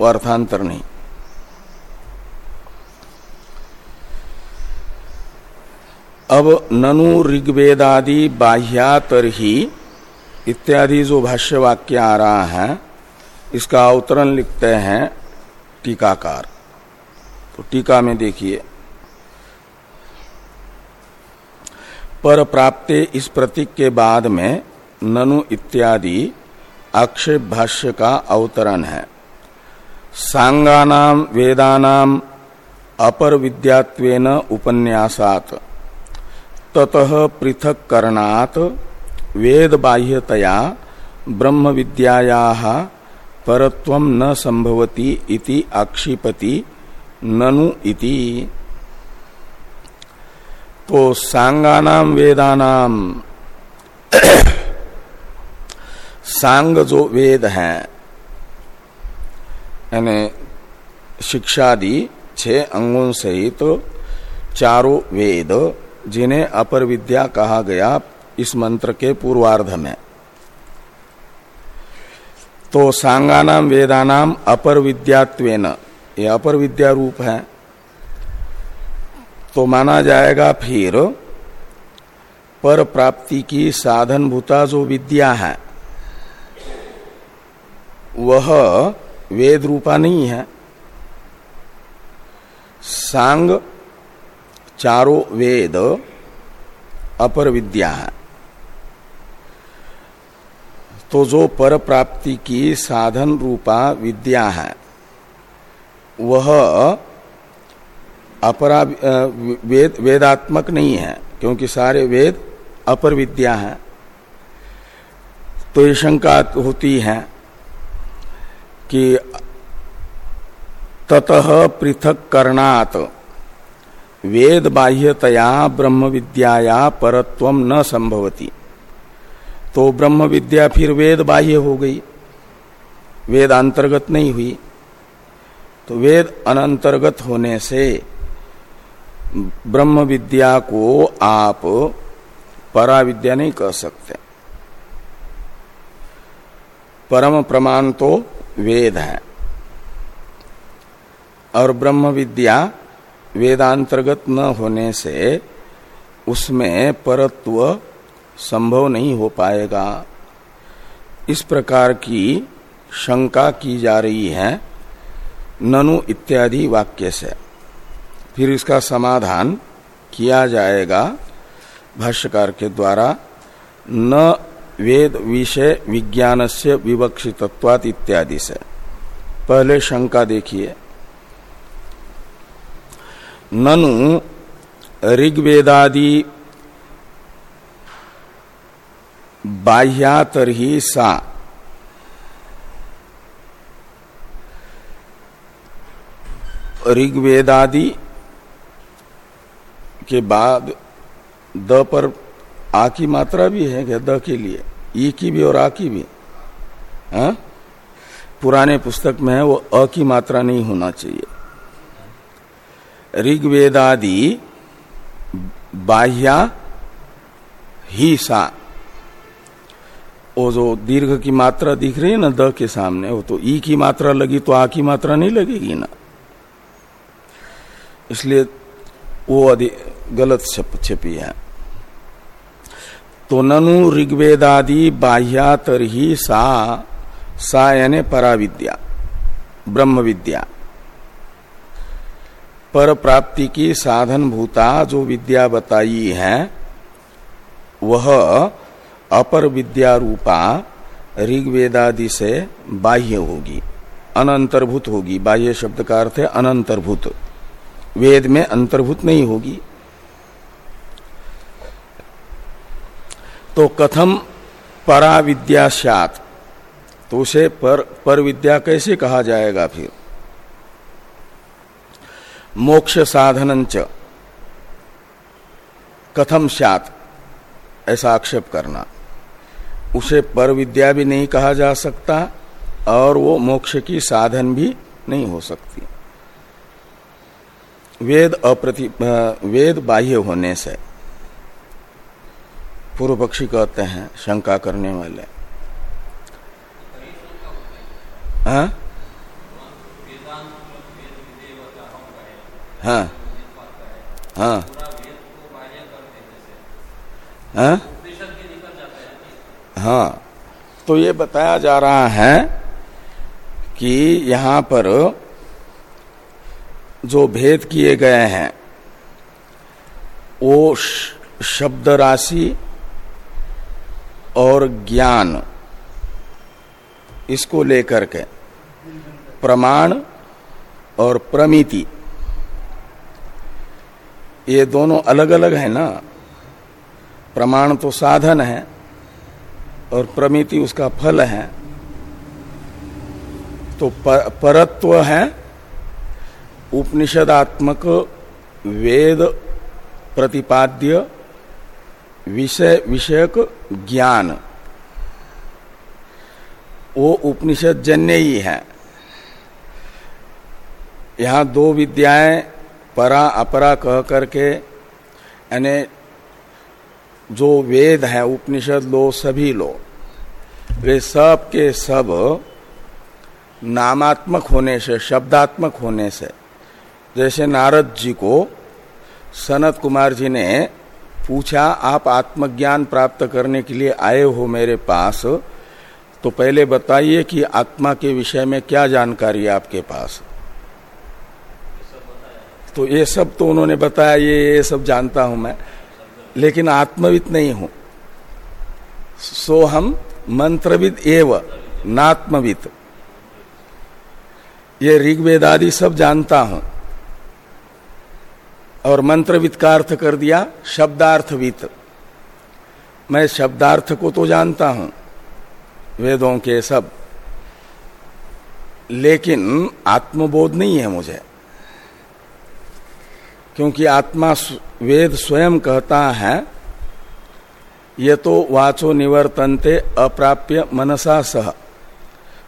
वो अर्थांतर नहीं। अब ननु ऋग्वेदादि बाह्यातरही इत्यादि जो भाष्य वाक्य आ रहा है, इसका अवतरण लिखते हैं टीकाकार। तो टीका में देखिए। पर प्राप्ते इस प्रतीक के बाद में ननु इत्यादि आक्षेप भाष्य का अवतरण है। सांगानाम, वेदानाम, अपर विद्यात्वेन उपन्यासात, ततः पृथक करणात, वेद बाह्यतया ब्रह्म विद्याया परत्व न संभवती इति आक्षिपति ननु इति। तो सांगानाम, वेदानाम सांग जो वेद है, यानी शिक्षादि छह अंगों सहित तो चारों वेद, जिन्हें अपर विद्या कहा गया इस मंत्र के पूर्वार्ध में। तो सांगानाम, वेदानाम अपर विद्यात्वेन, ये अपर विद्या रूप है। तो माना जाएगा फिर, पर प्राप्ति की साधन भूता जो विद्या है वह वेद रूपा नहीं है। सांग चारों वेद अपर विद्या है। तो जो पर प्राप्ति की साधन रूपा विद्या है, वह अपरा वेद, वेदात्मक नहीं है, क्योंकि सारे वेद अपर विद्या है। तो ये शंका होती है कि ततः पृथक करणात। वेद बाह्यतया ब्रह्म विद्याया परत्व न संभवती। तो ब्रह्म विद्या फिर वेद बाह्य हो गई। वेद अंतर्गत नहीं हुई। तो वेद अनंतर्गत होने से ब्रह्म विद्या को आप परा विद्या नहीं कह सकते। परम प्रमाण तो वेद है। और ब्रह्म विद्या वेदांतर्गत न होने से उसमें परत्व संभव नहीं हो पाएगा। इस प्रकार की शंका की जा रही है ननु इत्यादि वाक्य से। फिर इसका समाधान किया जाएगा भाष्यकार के द्वारा। न वेद विषय विज्ञान से विवक्षितत्वात इत्यादि से। पहले शंका देखिए। ननु ऋग्वेदादि बाह्यातरही सा। ऋग्वेदादि के बाद द पर आ की मात्रा भी है क्या द के लिए, ई की भी और आ की भी। हा? पुराने पुस्तक में है, वो अ की मात्रा नहीं होना चाहिए। ऋग्वेदादि बाह्या ही सा। वो जो दीर्घ की मात्रा दिख रही है ना, द के सामने, वो तो ई की मात्रा लगी तो आ की मात्रा नहीं लगेगी ना। इसलिए वो अधिक गलत छपी है। तो ननु ऋग्वेदादि बाह्यातर ही सा सा यानी पराविद्या ब्रह्म विद्या पर प्राप्ति की साधन भूता जो विद्या बताई है, वह अपर विद्या रूपा ऋग्वेदादि से बाह्य होगी, अनंतर्भूत होगी। बाह्य शब्द का अर्थ है अनंतर्भूत। वेद में अंतर्भूत नहीं होगी। तो कथम परा विद्या सात तो उसे पर पर विद्या कैसे कहा जाएगा फिर? मोक्ष साधन कथम सात ऐसा आक्षेप करना। उसे पर विद्या भी नहीं कहा जा सकता, और वो मोक्ष की साधन भी नहीं हो सकती। वेद अप्रति वेद बाह्य होने से पूर्व पक्षी कहते हैं, शंका करने वाले। हाँ? हाँ। हाँ। हाँ? हाँ। तो ये बताया जा रहा है कि यहाँ पर जो भेद किए गए हैं, वो शब्द राशि और ज्ञान। इसको लेकर के प्रमाण और प्रमिति ये दोनों अलग अलग है ना। प्रमाण तो साधन है और प्रमिति उसका फल है। तो पर, परत्व है उपनिषदात्मक वेद प्रतिपाद्य विषय, विषयक ज्ञान। वो उपनिषद जन्य ही है। यहाँ दो विद्याएँ परा, अपरा कह करके, यानी जो वेद है, उपनिषद लो, सभी लो, वे सब के सब नामात्मक होने से, शब्दात्मक होने से, जैसे नारद जी को सनत कुमार जी ने पूछा, आप आत्मज्ञान प्राप्त करने के लिए आए हो मेरे पास? तो पहले बताइए कि आत्मा के विषय में क्या जानकारी है आपके पास? तो ये सब तो उन्होंने बताया, ये ये सब जानता हूँ मैं। लेकिन आत्मविद नहीं हूँ। सो हम मंत्रविद एव, नात्मविद। ये ऋग्वेद आदि सब जानता हूँ। और मंत्रविद का अर्थ कर दिया शब्दार्थविद मैं शब्दार्थ को तो जानता हूँ, वेदों के सब। लेकिन आत्मबोध नहीं है मुझे। क्योंकि आत्मा वेद स्वयं कहता है, ये तो वाचो निवर्तनते अप्राप्य मनसा सह।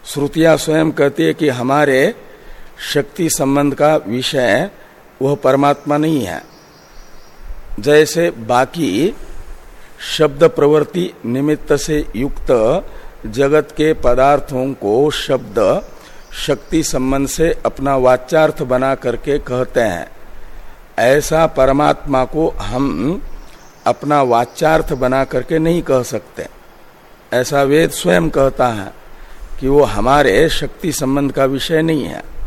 श्रुतियाँ स्वयं कहती है कि हमारे शक्ति संबंध का विषय वह परमात्मा नहीं है। जैसे बाकी शब्द प्रवृत्ति निमित्त से युक्त जगत के पदार्थों को शब्द, शक्ति संबंध से अपना वाच्यार्थ बना करके कहते हैं। ऐसा परमात्मा को हम अपना वाच्यार्थ बना करके नहीं कह सकते। ऐसा वेद स्वयं कहता है कि वो हमारे शक्ति संबंध का विषय नहीं है।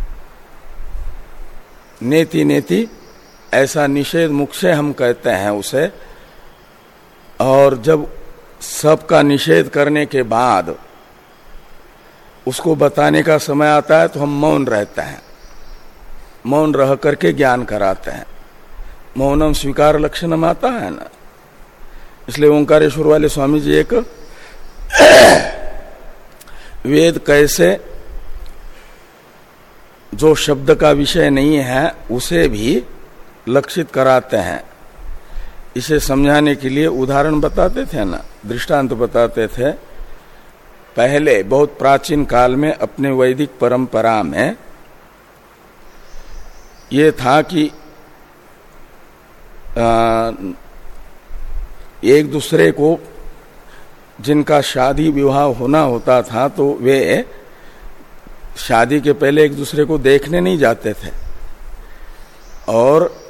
नेति नेति ऐसा निषेध मुख से हम कहते हैं उसे। और जब सबका निषेध करने के बाद उसको बताने का समय आता है तो हम मौन रहते हैं। मौन रह करके ज्ञान कराते हैं। मौनम स्वीकार लक्षण आता है ना। इसलिए ओंकारेश्वर वाले स्वामी जी एक <coughs> वेद कैसे जो शब्द का विषय नहीं है उसे भी लक्षित कराते हैं। इसे समझाने के लिए उदाहरण बताते थे ना दृष्टांत बताते थे। पहले बहुत प्राचीन काल में अपने वैदिक परंपरा में ये था कि आ, एक दूसरे को जिनका शादी विवाह होना होता था तो वे शादी के पहले एक दूसरे को देखने नहीं जाते थे। और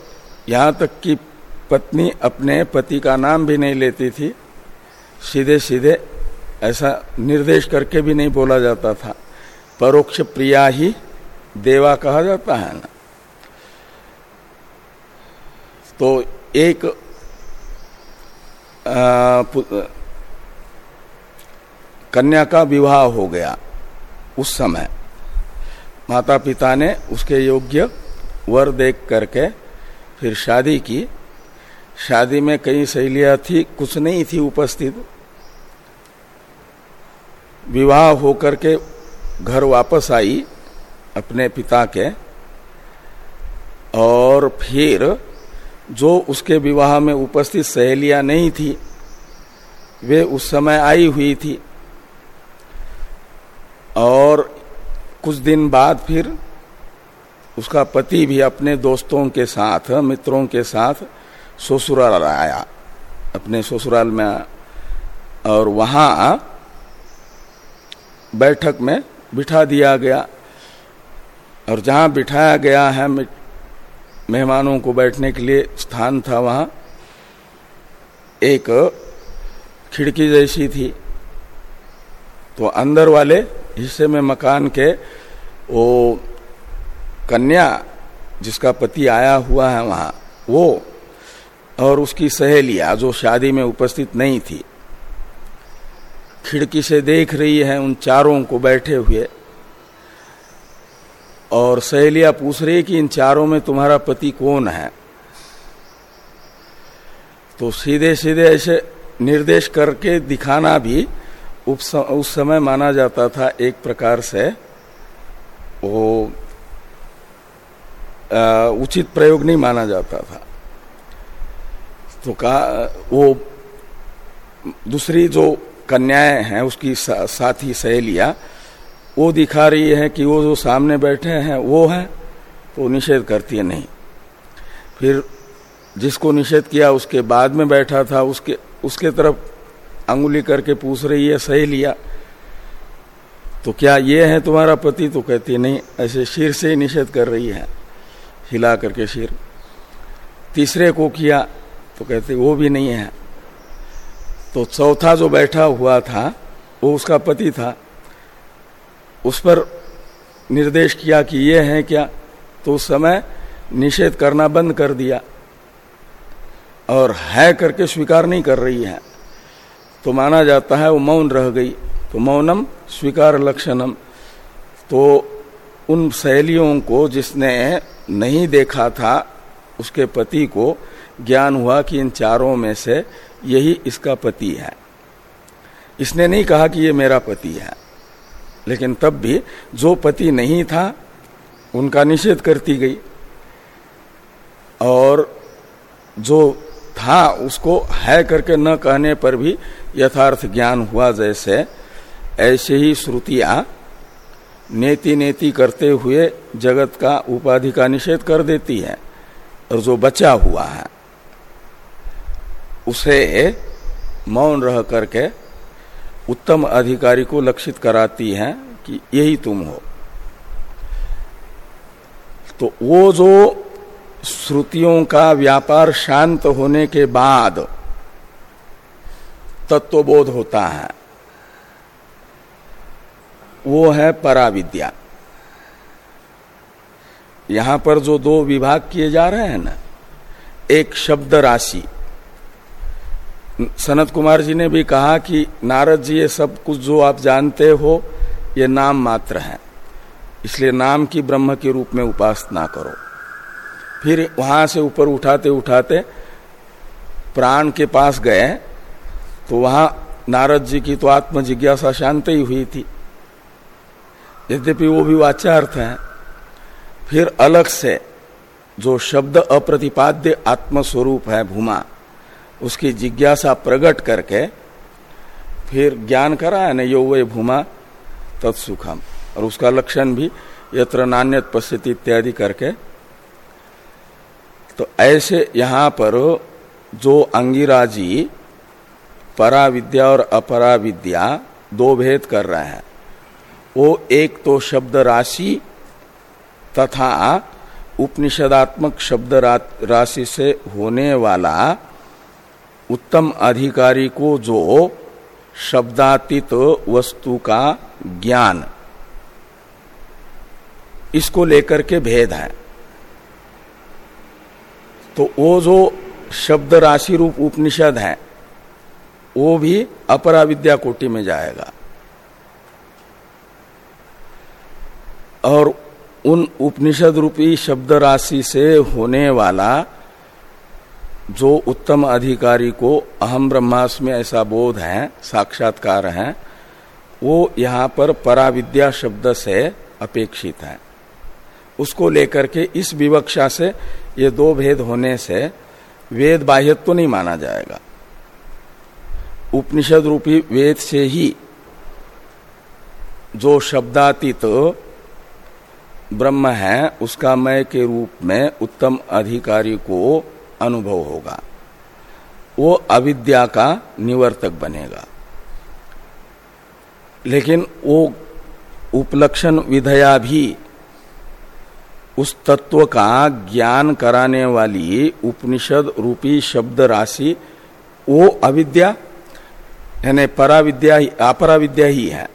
यहाँ तक कि पत्नी अपने पति का नाम भी नहीं लेती थी। सीधे सीधे ऐसा निर्देश करके भी नहीं बोला जाता था। परोक्ष प्रिया ही देवा कहा जाता है ना। तो एक आ, कन्या का विवाह हो गया उस समय। माता पिता ने उसके योग्य वर देख करके फिर शादी की। शादी में कई सहेलियाँ थी, कुछ नहीं थी उपस्थित। विवाह होकर के घर वापस आई अपने पिता के। और फिर जो उसके विवाह में उपस्थित सहेलियाँ नहीं थी, वे उस समय आई हुई थी। और कुछ दिन बाद फिर उसका पति भी अपने दोस्तों के साथ, मित्रों के साथ ससुराल आया। अपने ससुराल में और वहाँ बैठक में बिठा दिया गया। और जहाँ बिठाया गया है मेहमानों को बैठने के लिए स्थान था वहाँ। एक खिड़की जैसी थी। तो अंदर वाले हिस्से में मकान के, वो कन्या जिसका पति आया हुआ है वहाँ, वो और उसकी सहेलियाँ जो शादी में उपस्थित नहीं थी। खिड़की से देख रही है उन चारों को बैठे हुए और सहेलियाँ पूछ रही कि इन चारों में तुम्हारा पति कौन है? तो सीधे सीधे ऐसे निर्देश करके दिखाना भी उस समय माना जाता था एक प्रकार से वो उचित प्रयोग नहीं माना जाता था। तो कहा वो दूसरी जो कन्याएँ हैं उसकी सा, साथी सहेलियाँ वो दिखा रही है कि वो जो सामने बैठे हैं वो है तो निषेध करती है नहीं। फिर जिसको निषेध किया उसके बाद में बैठा था उसके उसके तरफ़ अंगुली करके पूछ रही है सहेलिया तो क्या ये है तुम्हारा पति? तो कहती, नहीं, ऐसे शीर से निषेध कर रही है। हिला करके शीर। तीसरे को किया तो कहते, वो भी नहीं है। तो चौथा जो बैठा हुआ था, वो उसका पति था। उस पर निर्देश किया कि ये है क्या? तो उस समय निषेध करना बंद कर दिया। और है करके स्वीकार नहीं कर रही है। तो माना जाता है वो मौन रह गई। तो मौनम स्वीकार लक्षणम। तो उन सहेलियों को जिसने नहीं देखा था, उसके पति को ज्ञान हुआ कि इन चारों में से यही इसका पति है। इसने नहीं कहा कि ये मेरा पति है। लेकिन तब भी जो पति नहीं था, उनका निषेध करती गई। और जो था, उसको है करके न कहने पर भी यथार्थ ज्ञान हुआ जैसे, ऐसे ही श्रुतियाँ नेति नेति करते हुए जगत का उपाधि का निषेध कर देती है, और जो बचा हुआ है, उसे मौन रह करके उत्तम अधिकारी को लक्षित कराती है कि यही तुम हो। तो वो जो श्रुतियों का व्यापार शांत होने के बाद तत्वबोध होता है। वो है पराविद्या। यहाँ पर जो दो विभाग किए जा रहे हैं ना, एक शब्द राशि। सनत कुमार जी ने भी कहा कि नारद जी, ये सब कुछ जो आप जानते हो, ये नाम मात्र है। इसलिए नाम की ब्रह्म के रूप में उपासना करो। फिर वहाँ से ऊपर उठाते उठाते प्राण के पास गए। तो वहाँ नारद जी की तो आत्म जिज्ञासा शांत ही हुई थी। यद्यपि वो भी वाच्यार्थ है, फिर अलग से जो शब्द अप्रतिपाद्य आत्मस्वरूप है भूमा, उसकी जिज्ञासा प्रकट करके फिर ज्ञान करा है न यो वे भूमा, तत्सुखम। और उसका लक्षण भी यत्र नान्यत पश्यति इत्यादि करके। तो ऐसे यहाँ पर जो अंगिराजी विद्या और अपरा विद्या दो भेद कर रहे हैं। वो एक तो शब्द राशि तथा उपनिषदात्मक शब्द राशि से होने वाला उत्तम अधिकारी को जो शब्दातीत वस्तु का ज्ञान, इसको लेकर के भेद है। तो वो जो शब्द राशि रूप उपनिषद है वो भी अपरा विद्या कोटि में जाएगा। और उन उपनिषद रूपी शब्द राशि से होने वाला जो उत्तम अधिकारी को अहम ब्रह्मास्मि ऐसा बोध है, साक्षात्कार है, वो यहाँ पर पराविद्या शब्द से अपेक्षित है। उसको लेकर के इस विवक्षा से ये दो भेद होने से वेद बाह्यत्व तो नहीं माना जाएगा। उपनिषद रूपी वेद से ही जो शब्दातीत ब्रह्म है, उसका मय के रूप में उत्तम अधिकारी को अनुभव होगा। वो अविद्या का निवर्तक बनेगा। लेकिन वो उपलक्षण विधया भी उस तत्व का ज्ञान कराने वाली उपनिषद रूपी शब्द राशि वो अविद्या यानी पराविद्या ही, अपराविद्या ही है।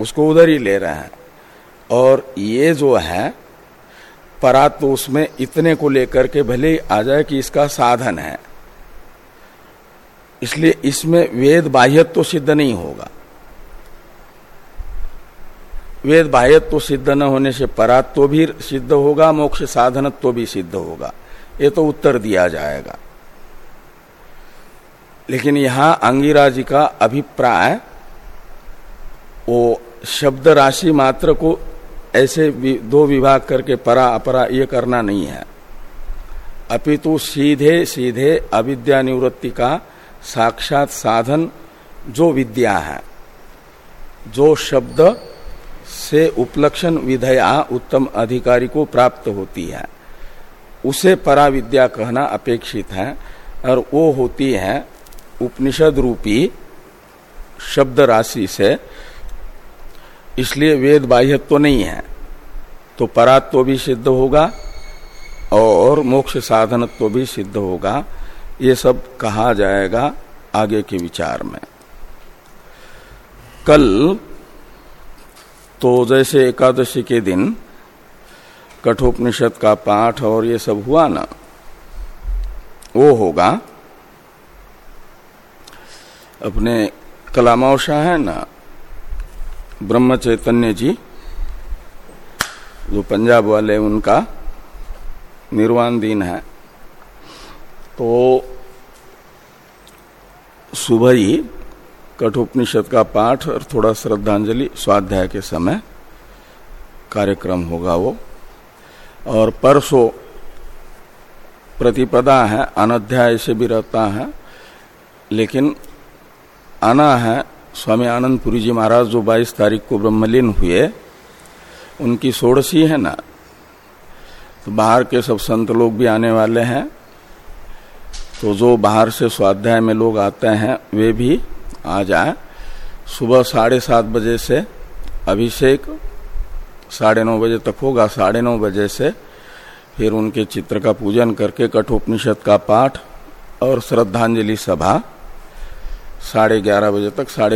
उसको उधर ही ले रहे हैं। और ये जो है परा तो उसमें इतने को लेकर के भले ही आ जाए कि इसका साधन है। इसलिए इसमें वेद बाह्यत्व तो सिद्ध नहीं होगा। वेद बाह्यत्व तो सिद्ध न होने से परात्व तो भी सिद्ध होगा, मोक्ष साधनत्व तो भी सिद्ध होगा। ये तो उत्तर दिया जाएगा। लेकिन यहाँ अंगिरा जी का अभिप्राय, वो शब्द राशि मात्र को ऐसे दो विभाग करके परा अपरा ये करना नहीं है। अपितु सीधे सीधे अविद्या निवृत्ति का साक्षात साधन जो विद्या है, जो शब्द से उपलक्षण विधया उत्तम अधिकारी को प्राप्त होती है, उसे परा विद्या कहना अपेक्षित है, और वो होती है उपनिषद रूपी शब्द राशि से, इसलिए वेद बाह्यत्व तो नहीं है तो परात्व भी सिद्ध होगा और मोक्ष साधनत्व भी सिद्ध होगा। ये सब कहा जाएगा आगे के विचार में। कल तो जैसे एकादशी के दिन, कठोपनिषद का पाठ और ये सब हुआ ना, वो होगा। अपने कलामावशा है ना? ब्रह्म चैतन्य जी, जो पंजाब वाले उनका निर्वाण दिन है। तो सुबह ही कठोपनिषद का पाठ और थोड़ा श्रद्धांजलि स्वाध्याय के समय कार्यक्रम होगा वो। और परसों प्रतिपदा है, अनध्याय से भी रहता है, लेकिन आना है, स्वामी आनंदपुरी जी महाराज जो 22 तारीख को ब्रह्मलीन हुए, उनकी सोड़सी है ना? तो बाहर के सब संत लोग भी आने वाले हैं। तो जो बाहर से स्वाध्याय में लोग आते हैं, वे भी आ जाए। सुबह साढ़े सात बजे से अभिषेक, साढ़े नौ बजे तक होगा। साढ़े नौ बजे से फिर उनके चित्र का पूजन करके कठोपनिषद का पाठ और श्रद्धांजलि सभा साढ़े ग्यारह बजे तक साढ़े